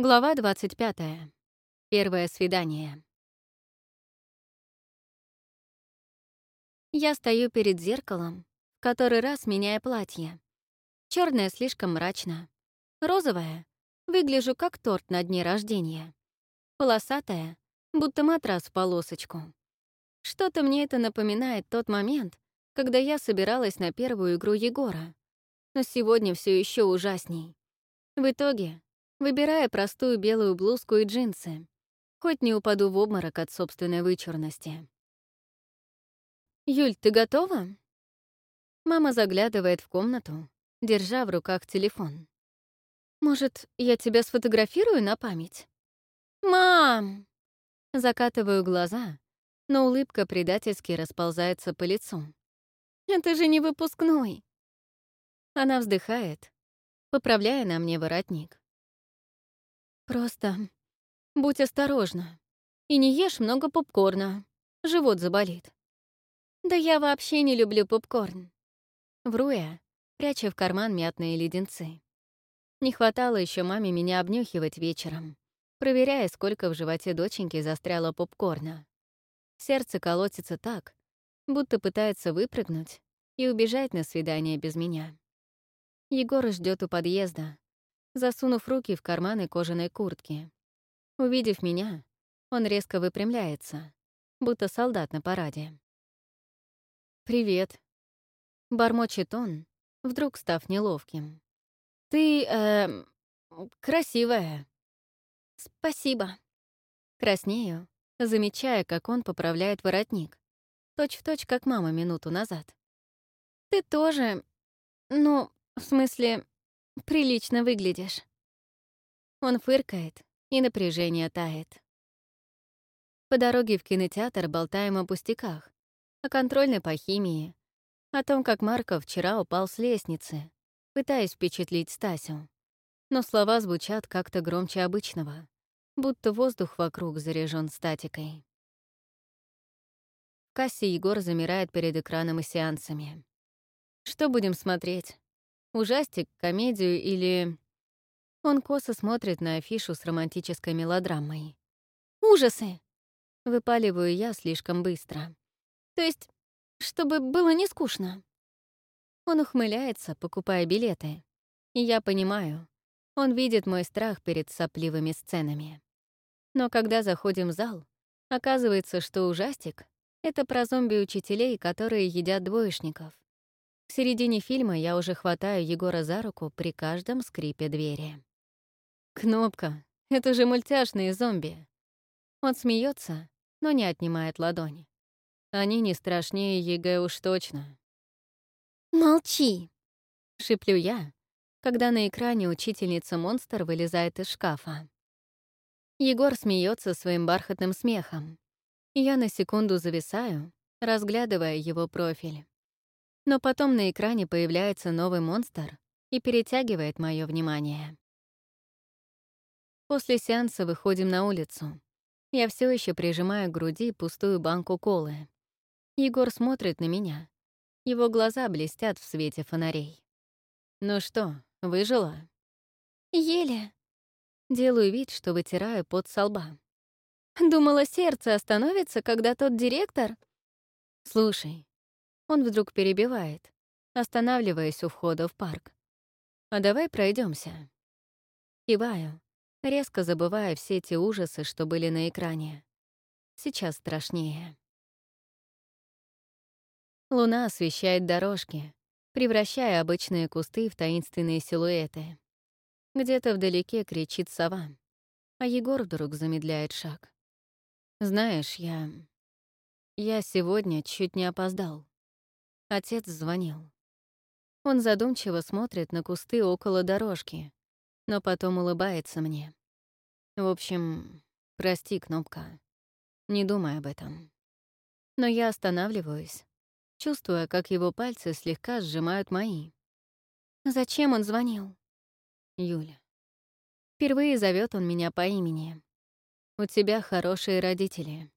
Глава 25. Первое свидание. Я стою перед зеркалом, который раз меняя платье. Черное слишком мрачно. Розовое — выгляжу как торт на дне рождения. Полосатое — будто матрас в полосочку. Что-то мне это напоминает тот момент, когда я собиралась на первую игру Егора. Но сегодня все еще ужасней. В итоге выбирая простую белую блузку и джинсы, хоть не упаду в обморок от собственной вычурности. «Юль, ты готова?» Мама заглядывает в комнату, держа в руках телефон. «Может, я тебя сфотографирую на память?» «Мам!» Закатываю глаза, но улыбка предательски расползается по лицу. «Это же не выпускной!» Она вздыхает, поправляя на мне воротник. Просто будь осторожна. И не ешь много попкорна. Живот заболит. Да я вообще не люблю попкорн. Вру я, пряча в карман мятные леденцы. Не хватало еще маме меня обнюхивать вечером, проверяя, сколько в животе доченьки застряло попкорна. Сердце колотится так, будто пытается выпрыгнуть и убежать на свидание без меня. Егор ждет у подъезда, засунув руки в карманы кожаной куртки. Увидев меня, он резко выпрямляется, будто солдат на параде. «Привет», — бормочет он, вдруг став неловким. «Ты, э, красивая». «Спасибо». Краснею, замечая, как он поправляет воротник. Точь-в-точь, точь, как мама минуту назад. «Ты тоже... Ну, в смысле, Прилично выглядишь. Он фыркает, и напряжение тает. По дороге в кинотеатр болтаем о пустяках, о контрольной по химии, о том, как Марков вчера упал с лестницы, пытаясь впечатлить Стасю. Но слова звучат как-то громче обычного, будто воздух вокруг заряжен статикой. В кассе Егор замирает перед экраном и сеансами. Что будем смотреть? Ужастик, комедию или... Он косо смотрит на афишу с романтической мелодрамой. «Ужасы!» — выпаливаю я слишком быстро. «То есть, чтобы было не скучно». Он ухмыляется, покупая билеты. И я понимаю, он видит мой страх перед сопливыми сценами. Но когда заходим в зал, оказывается, что ужастик — это про зомби-учителей, которые едят двоечников. В середине фильма я уже хватаю Егора за руку при каждом скрипе двери. «Кнопка, это же мультяшные зомби!» Он смеется, но не отнимает ладони. Они не страшнее ЕГЭ уж точно. «Молчи!» — шиплю я, когда на экране учительница-монстр вылезает из шкафа. Егор смеется своим бархатным смехом. Я на секунду зависаю, разглядывая его профиль. Но потом на экране появляется новый монстр и перетягивает мое внимание. После сеанса выходим на улицу. Я все еще прижимаю к груди пустую банку колы. Егор смотрит на меня. Его глаза блестят в свете фонарей. «Ну что, выжила?» «Еле». Делаю вид, что вытираю пот со лба. Думала, сердце остановится, когда тот директор... Слушай, он вдруг перебивает, останавливаясь у входа в парк. «А давай пройдемся. Киваю, резко забывая все те ужасы, что были на экране. Сейчас страшнее. Луна освещает дорожки, превращая обычные кусты в таинственные силуэты. Где-то вдалеке кричит сова, а Егор вдруг замедляет шаг. «Знаешь, я... я сегодня чуть не опоздал. Отец звонил. Он задумчиво смотрит на кусты около дорожки, но потом улыбается мне. В общем, прости, Кнопка. Не думай об этом. Но я останавливаюсь, чувствуя, как его пальцы слегка сжимают мои. Зачем он звонил? Юля. Впервые зовет он меня по имени. У тебя хорошие родители.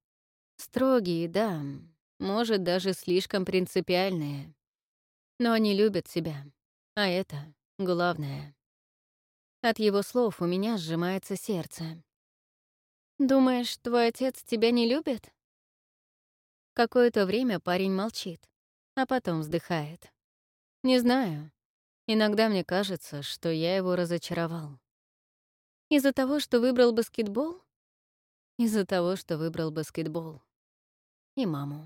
Строгие, да, может, даже слишком принципиальные. Но они любят себя, а это главное. От его слов у меня сжимается сердце. «Думаешь, твой отец тебя не любит?» Какое-то время парень молчит, а потом вздыхает. «Не знаю. Иногда мне кажется, что я его разочаровал. Из-за того, что выбрал баскетбол? Из-за того, что выбрал баскетбол. И маму.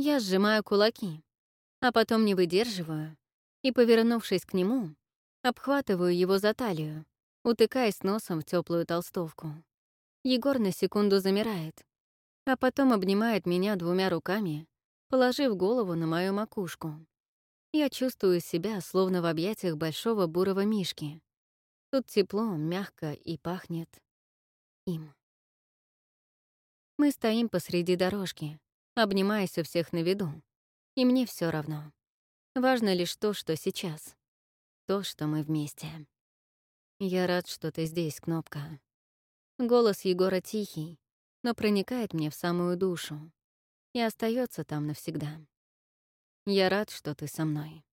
Я сжимаю кулаки, а потом не выдерживаю и, повернувшись к нему, обхватываю его за талию, утыкаясь носом в теплую толстовку. Егор на секунду замирает, а потом обнимает меня двумя руками, положив голову на мою макушку. Я чувствую себя словно в объятиях большого бурого мишки. Тут тепло, мягко и пахнет им. Мы стоим посреди дорожки, обнимаясь у всех на виду, и мне все равно. Важно лишь то, что сейчас. То, что мы вместе. Я рад, что ты здесь, Кнопка. Голос Егора тихий, но проникает мне в самую душу и остается там навсегда. Я рад, что ты со мной.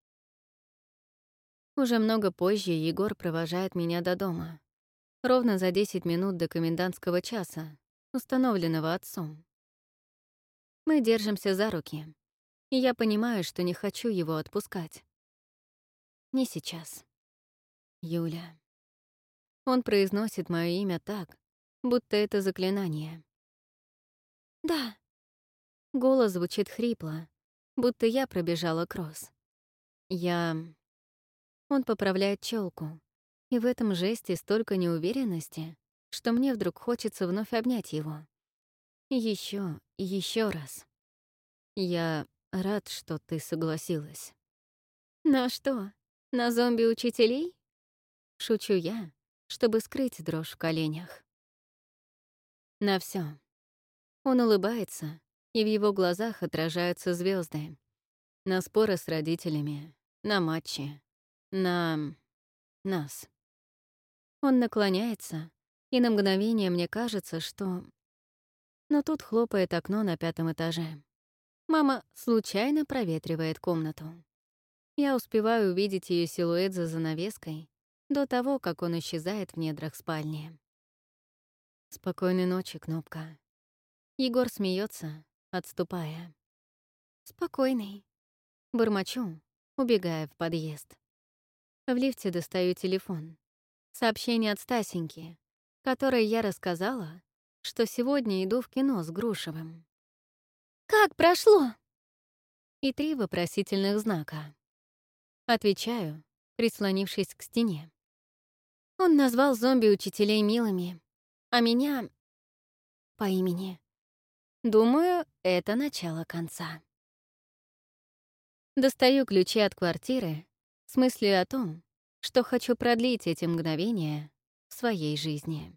Уже много позже Егор провожает меня до дома. Ровно за 10 минут до комендантского часа, установленного отцом. Мы держимся за руки, и я понимаю, что не хочу его отпускать. Не сейчас. Юля. Он произносит мое имя так, будто это заклинание. «Да». Голос звучит хрипло, будто я пробежала кросс. Я... Он поправляет челку, и в этом жесте столько неуверенности, что мне вдруг хочется вновь обнять его. Еще еще раз. Я рад, что ты согласилась. На что? На зомби-учителей? Шучу я, чтобы скрыть дрожь в коленях. На все. Он улыбается, и в его глазах отражаются звезды. На споры с родителями, на матчи, на... нас. Он наклоняется, и на мгновение мне кажется, что... Но тут хлопает окно на пятом этаже. Мама случайно проветривает комнату. Я успеваю увидеть ее силуэт за занавеской до того, как он исчезает в недрах спальни. Спокойной ночи, Кнопка. Егор смеется, отступая. Спокойный. Бормочу, убегая в подъезд. В лифте достаю телефон. Сообщение от Стасеньки, которой я рассказала, что сегодня иду в кино с Грушевым. «Как прошло?» И три вопросительных знака. Отвечаю, прислонившись к стене. Он назвал зомби-учителей милыми, а меня — по имени. Думаю, это начало конца. Достаю ключи от квартиры с мыслью о том, что хочу продлить эти мгновения в своей жизни.